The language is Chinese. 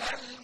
من